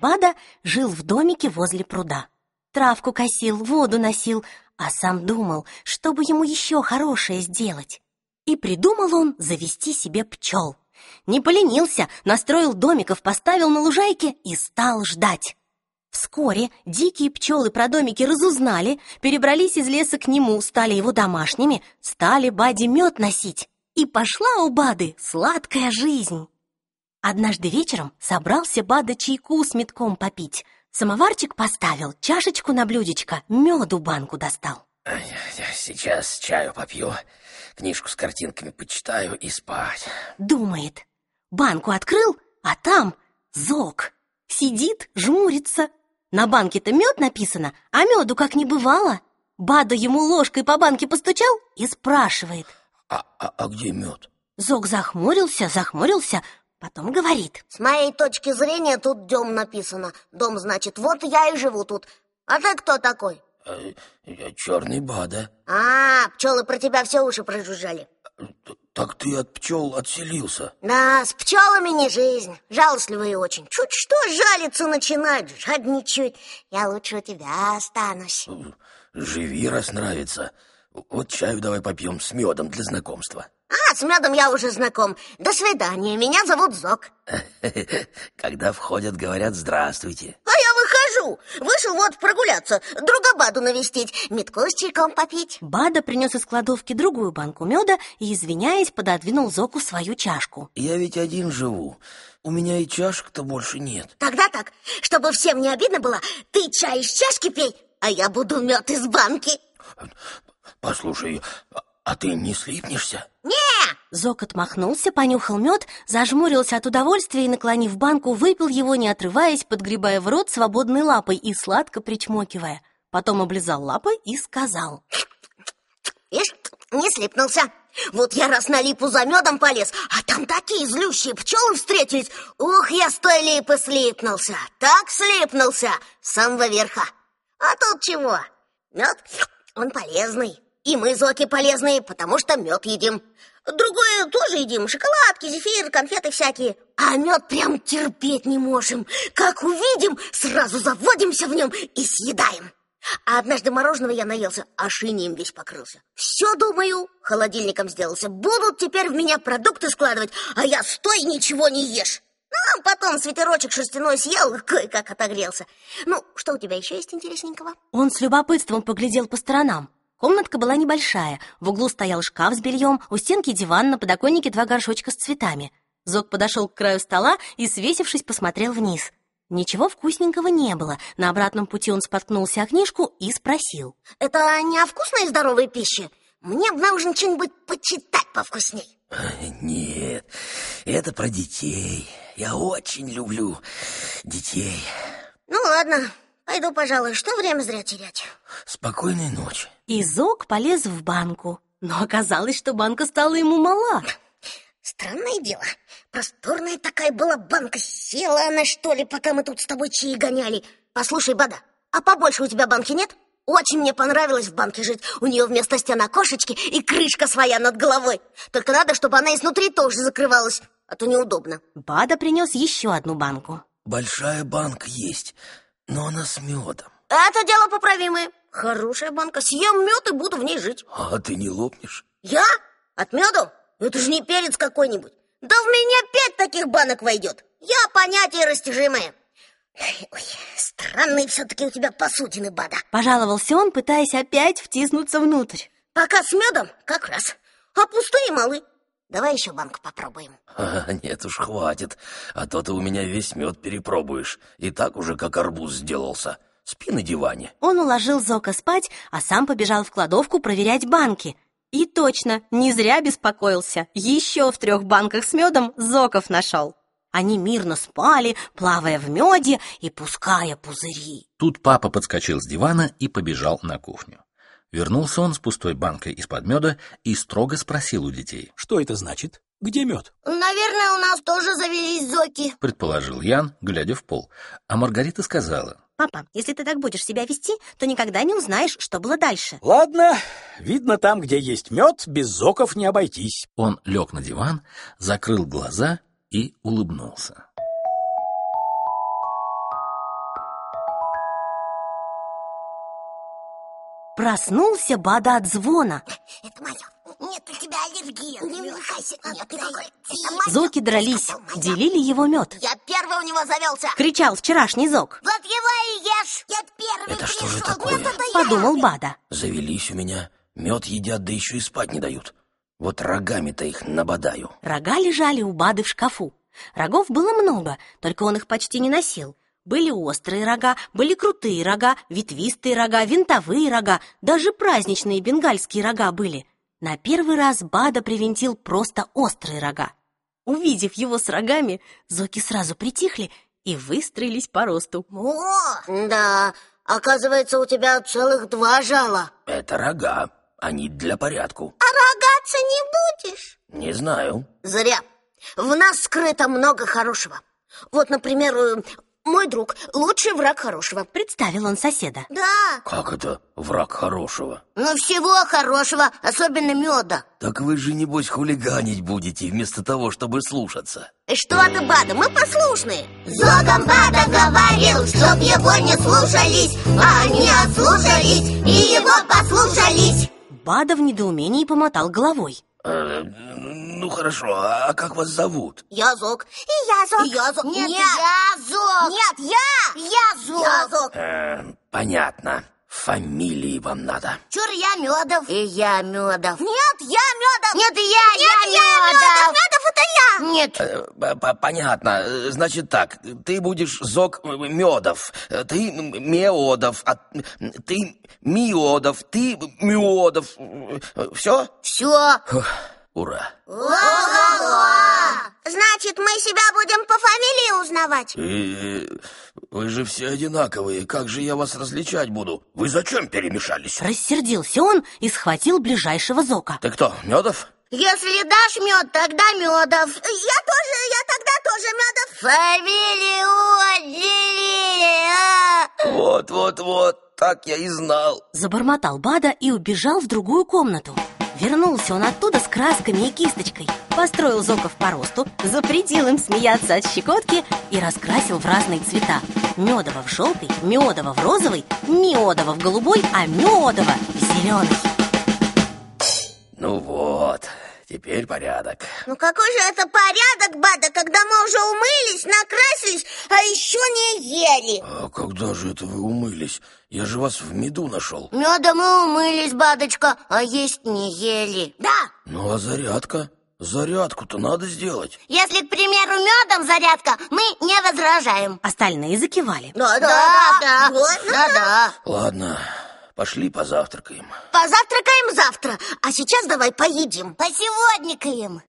Бада жил в домике возле пруда. Травку косил, воду носил, а сам думал, чтобы ему еще хорошее сделать. И придумал он завести себе пчел. Не поленился, настроил домиков, поставил на лужайке и стал ждать. Вскоре дикие пчелы про домики разузнали, перебрались из леса к нему, стали его домашними, стали Баде мед носить. И пошла у Бады сладкая жизнь. Однажды вечером собрался Бада чайку с метком попить. Самоварчик поставил, чашечку на блюдечко, меду банку достал. Сейчас чаю попью, книжку с картинками почитаю и спать. Думает. Банку открыл, а там зок. Сидит, жмурится. На банке-то мед написано, а меду как не бывало. Бада ему ложкой по банке постучал и спрашивает. А, а, а где мед? Зок захмурился, захмурился, потом говорит. С моей точки зрения тут дом написано. Дом, значит, вот я и живу тут. А ты кто такой? А, я черный Бада. А, пчелы про тебя все уши прожужжали. Так ты от пчел отселился? Да, с пчелами не жизнь. Жалостливые очень. Чуть что жалиться начинают, жадничают. Я лучше у тебя останусь. Живи, раз нравится. Вот чаю давай попьем с медом для знакомства. А, с медом я уже знаком. До свидания, меня зовут Зок. Когда входят, говорят «здравствуйте». А я выхожу. Вышел вот прогуляться, друга Баду навестить, метку с чайком попить. Бада принес из кладовки другую банку меда и, извиняясь, пододвинул Зоку свою чашку. Я ведь один живу. У меня и чашек-то больше нет. Тогда так, чтобы всем не обидно было, ты чай из чашки пей, а я буду мед из банки. Послушай, а ты не слипнешься? Не! Зок отмахнулся, понюхал мед, зажмурился от удовольствия и, наклонив банку, выпил его, не отрываясь, подгребая в рот свободной лапой и сладко причмокивая. Потом облизал лапы и сказал. Ишь, не слипнулся. Вот я раз на липу за медом полез, а там такие злющие пчелы встретились. Ух, я с той липы слипнулся. Так слипнулся, с самого верха. А тут чего? Мед, он полезный. И мы, зоки, полезные, потому что мед едим. Другое тоже едим. Шоколадки, зефир, конфеты всякие. А мед прям терпеть не можем. Как увидим, сразу заводимся в нем и съедаем. А однажды мороженого я наелся, а шинием весь покрылся. Все, думаю, холодильником сделался. Будут теперь в меня продукты складывать, а я стой ничего не ешь. А потом свитерочек шерстяной съел и кое-как отогрелся. Ну, что у тебя еще есть интересненького? Он с любопытством поглядел по сторонам. Комнатка была небольшая. В углу стоял шкаф с бельем, у стенки диван, на подоконнике два горшочка с цветами. Зок подошел к краю стола и, свесившись, посмотрел вниз. Ничего вкусненького не было. На обратном пути он споткнулся о книжку и спросил. Это не о вкусной и здоровой пище? Мне бы нужно что-нибудь почитать повкусней. Нет, это про детей. Я очень люблю детей. Ну ладно, пойду, пожалуй, что время зря терять. Спокойной ночи. И Зок полез в банку. Но оказалось, что банка стала ему мала. Странное дело. Просторная такая была банка. Села она, что ли, пока мы тут с тобой чаи гоняли. Послушай, Бада, а побольше у тебя банки нет? Очень мне понравилось в банке жить. У нее вместо стен окошечки и крышка своя над головой. Только надо, чтобы она изнутри тоже закрывалась, а то неудобно. Бада принес еще одну банку. Большая банка есть, но она с медом. Это дело поправимое. Хорошая банка. Съем мед и буду в ней жить. А ты не лопнешь? Я? От меду? Это же не перец какой-нибудь. Да в меня пять таких банок войдет. Я понятие растяжимое. Ой, странные все-таки у тебя посудины, Бада. Пожаловался он, пытаясь опять втиснуться внутрь. Пока с медом как раз. А пустые малы. Давай еще банку попробуем. А, нет уж, хватит. А то ты у меня весь мед перепробуешь. И так уже как арбуз сделался. Спи на диване. Он уложил Зока спать, а сам побежал в кладовку проверять банки. И точно, не зря беспокоился. Еще в трех банках с медом Зоков нашел. Они мирно спали, плавая в меде и пуская пузыри. Тут папа подскочил с дивана и побежал на кухню. Вернулся он с пустой банкой из-под меда и строго спросил у детей. Что это значит? Где мед? Наверное, у нас тоже завелись зоки. Предположил Ян, глядя в пол. А Маргарита сказала. Папа, если ты так будешь себя вести, то никогда не узнаешь, что было дальше. Ладно, видно, там, где есть мед, без зоков не обойтись. Он лег на диван, закрыл глаза и улыбнулся. Проснулся Бада от звона. Это мое. Нет, у тебя аллергия. Не. Это мое. Зоки дрались, делили его мед. Я первый у него завелся. Кричал вчерашний зок. Вот его и ешь. Я первый Это что же такое? Нет, это я. Подумал Бада. Завелись у меня, мед едят, да еще и спать не дают. Вот рогами-то их набодаю. Рога лежали у Бады в шкафу. Рогов было много, только он их почти не носил. Были острые рога, были крутые рога, ветвистые рога, винтовые рога, даже праздничные бенгальские рога были. На первый раз Бада привинтил просто острые рога. Увидев его с рогами, зоки сразу притихли и выстроились по росту. О, да. Оказывается, у тебя целых два жала. Это рога, они для порядку. А рогаться не будешь? Не знаю. Зря. В нас скрыто много хорошего. Вот, например, э, мой друг — лучший враг хорошего. Представил он соседа. Да, Как это враг хорошего? но всего хорошего, особенно меда. Так вы же, небось, хулиганить будете, вместо того, чтобы слушаться. Что ты, Бада, мы послушные. Зогом Бада говорил, чтоб его не слушались, а они ослушались и его послушались. Бада в недоумении помотал головой. Э, хорошо, а как вас зовут? Я Зог. И я Зог. И я Зог. Нет, я Зог. Нет, я. Я Зог. Я Зог. Э, понятно. Фамилии вам надо. Чур я Медов. И я Медов. Нет, я Медов. Нет, я, я, я Медов. Медов это я. Нет. Э, п- п- Понятно. Э, Значит так, ты будешь Зок Медов, э, ты М- Меодов, а ты Миодов, ты Миодов. Все? Все. Ура. Значит, мы себя будем по фамилии узнавать. И вы же все одинаковые, как же я вас различать буду? Вы зачем перемешались? Рассердился он и схватил ближайшего зока. Ты кто, Медов? Если дашь мед, тогда медов. Я тоже, я тогда тоже медов. Фамилию отделили, а? Вот, вот, вот, так я и знал. Забормотал Бада и убежал в другую комнату. Вернулся он оттуда с красками и кисточкой, построил зоков по росту, запретил им смеяться от щекотки и раскрасил в разные цвета. Медово в желтый, медово в розовый, миодово в голубой, а медово в зеленый. Ну вот, теперь порядок. Ну какой же это порядок, Бада, когда мы уже умылись, накрасились, а еще не ели? А когда же это вы умылись? Я же вас в меду нашел. Меда мы умылись, Бадочка, а есть не ели. Да, Ну а зарядка? Зарядку-то надо сделать. если, к примеру, медом зарядка, мы не возражаем. Остальные закивали. Да, да, да, да, да, да. Ладно, пошли позавтракаем. Позавтракаем завтра, а сейчас давай поедим. Посегодникаем.